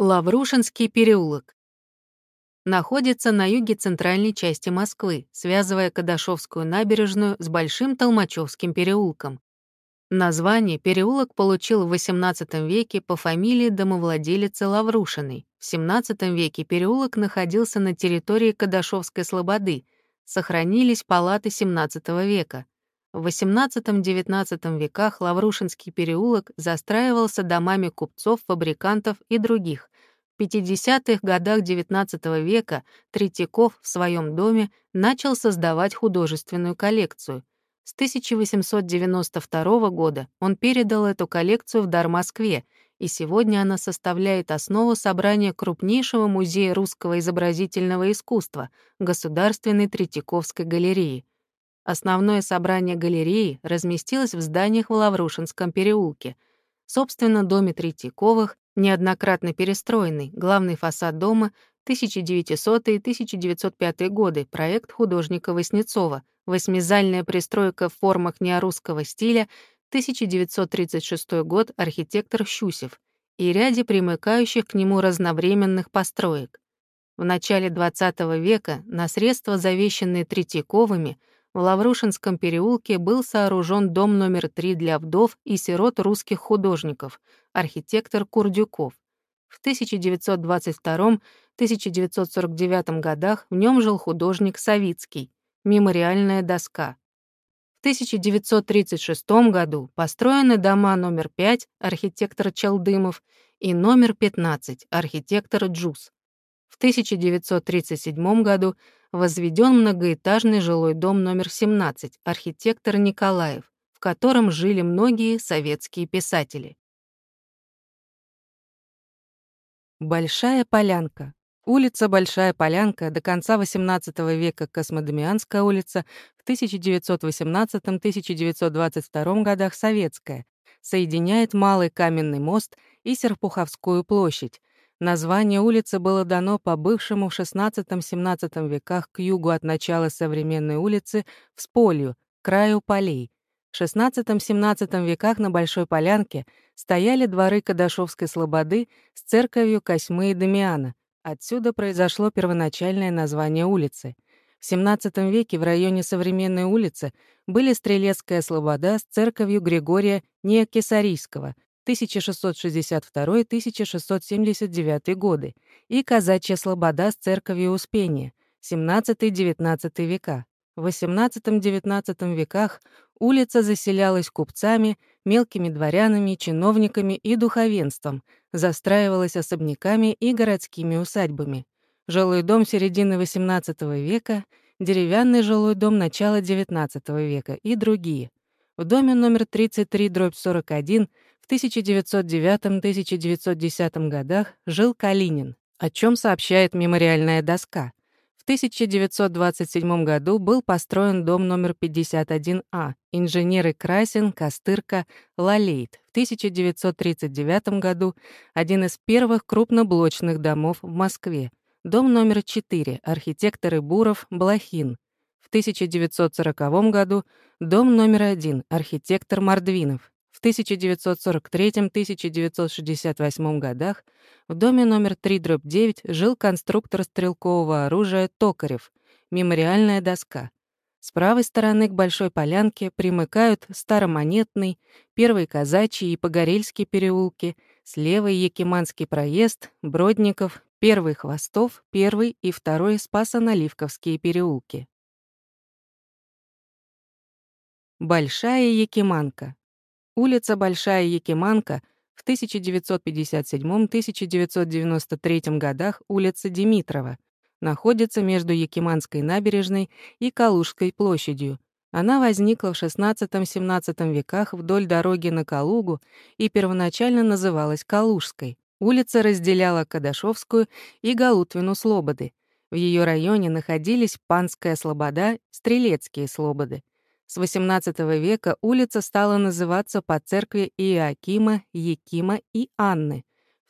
Лаврушинский переулок. Находится на юге центральной части Москвы, связывая Кадашовскую набережную с Большим Толмачевским переулком. Название переулок получил в XVIII веке по фамилии домовладелицы Лаврушиной. В XVII веке переулок находился на территории Кадашовской слободы, сохранились палаты XVII века. В XVIII-XIX веках Лаврушинский переулок застраивался домами купцов, фабрикантов и других. В 50-х годах XIX века Третьяков в своем доме начал создавать художественную коллекцию. С 1892 года он передал эту коллекцию в дар Москве, и сегодня она составляет основу собрания крупнейшего музея русского изобразительного искусства — Государственной Третьяковской галереи. Основное собрание галереи разместилось в зданиях в Лаврушинском переулке. Собственно, доме Третьяковых, неоднократно перестроенный, главный фасад дома 1900-1905 годы, проект художника Васнецова, восьмизальная пристройка в формах неорусского стиля, 1936 год, архитектор Щусев, и ряде примыкающих к нему разновременных построек. В начале XX века на средства, завещанные Третьяковыми, в Лаврушинском переулке был сооружен дом номер 3 для вдов и сирот русских художников, архитектор Курдюков. В 1922-1949 годах в нем жил художник Савицкий, мемориальная доска. В 1936 году построены дома номер 5, архитектор Чалдымов, и номер 15, архитектор Джус. В 1937 году возведен многоэтажный жилой дом номер 17, архитектор Николаев, в котором жили многие советские писатели. Большая Полянка. Улица Большая Полянка, до конца XVIII века Космодемианская улица, в 1918-1922 годах Советская, соединяет Малый Каменный мост и Серпуховскую площадь, Название улицы было дано по бывшему в XVI-XVII веках к югу от начала современной улицы Всполью, краю полей. В XVI-XVII веках на Большой Полянке стояли дворы Кадашовской слободы с церковью Косьмы и Дамиана. Отсюда произошло первоначальное название улицы. В XVII веке в районе современной улицы были Стрелецкая слобода с церковью Григория Неокесарийского — 1662-1679 годы и Казачья Слобода с церковью Успения, 17-19 века. В XVIII-XIX веках улица заселялась купцами, мелкими дворянами, чиновниками и духовенством, застраивалась особняками и городскими усадьбами. Жилой дом середины XVIII века, деревянный жилой дом начала XIX века и другие. В доме номер 33, дробь 41 в 1909-1910 годах жил Калинин, о чем сообщает мемориальная доска. В 1927 году был построен дом номер 51А, инженеры Красин, Костырка, Лалейт. В 1939 году один из первых крупноблочных домов в Москве. Дом номер 4, архитекторы Буров, Блохин. В 1940 году дом номер 1, архитектор Мордвинов. В 1943-1968 годах в доме номер 3-9 жил конструктор стрелкового оружия Токарев, мемориальная доска. С правой стороны к Большой Полянке примыкают Старомонетный, Первый Казачий и Погорельский переулки, слева Якиманский проезд, Бродников, Первый Хвостов, Первый и Второй Спасо-Наливковские переулки. Большая Якиманка. Улица Большая Якиманка в 1957-1993 годах улица Димитрова находится между Якиманской набережной и Калужской площадью. Она возникла в XVI-XVII веках вдоль дороги на Калугу и первоначально называлась Калужской. Улица разделяла Кадашовскую и Галутвину Слободы. В ее районе находились Панская Слобода, Стрелецкие Слободы. С XVIII века улица стала называться по церкви Иоакима, Якима и Анны.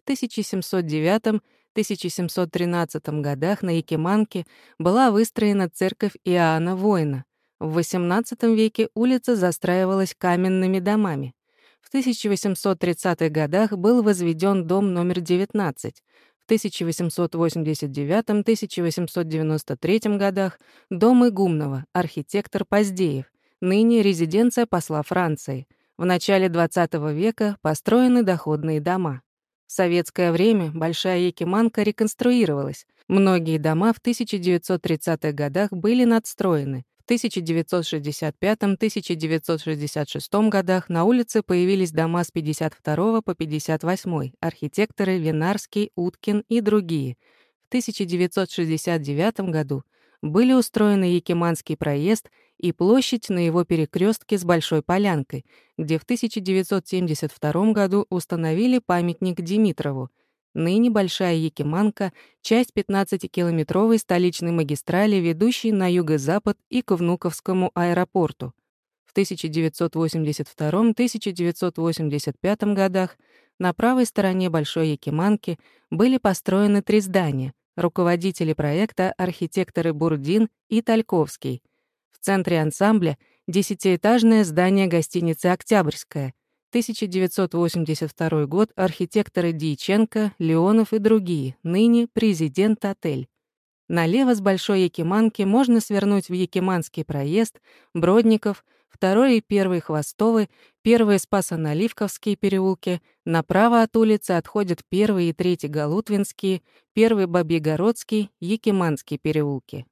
В 1709-1713 годах на Якиманке была выстроена церковь Иоанна Воина. В XVIII веке улица застраивалась каменными домами. В В 1830-х годах был возведен дом номер 19. В 1889-1893 годах дом Игумнова, архитектор Поздеев, ныне резиденция посла Франции. В начале XX века построены доходные дома. В советское время Большая Якиманка реконструировалась. Многие дома в 1930-х годах были надстроены. В 1965-1966 годах на улице появились дома с 52 по 58, архитекторы Винарский, Уткин и другие. В 1969 году были устроены Якиманский проезд и площадь на его перекрестке с Большой Полянкой, где в 1972 году установили памятник Димитрову. Ныне Большая Якиманка — часть 15-километровой столичной магистрали, ведущей на юго-запад и к Внуковскому аэропорту. В 1982-1985 годах на правой стороне Большой Якиманки были построены три здания, руководители проекта архитекторы Бурдин и Тальковский. В центре ансамбля — десятиэтажное здание гостиницы «Октябрьская», 1982 год, архитекторы Дьяченко, Леонов и другие, ныне президент-отель. Налево с Большой Якиманки можно свернуть в Якиманский проезд, Бродников, второй и первый Хвостовы, первый Спасо-Наливковские переулки, направо от улицы отходят первый и третий Галутвинские, первый Бабигородский, Якиманские переулки.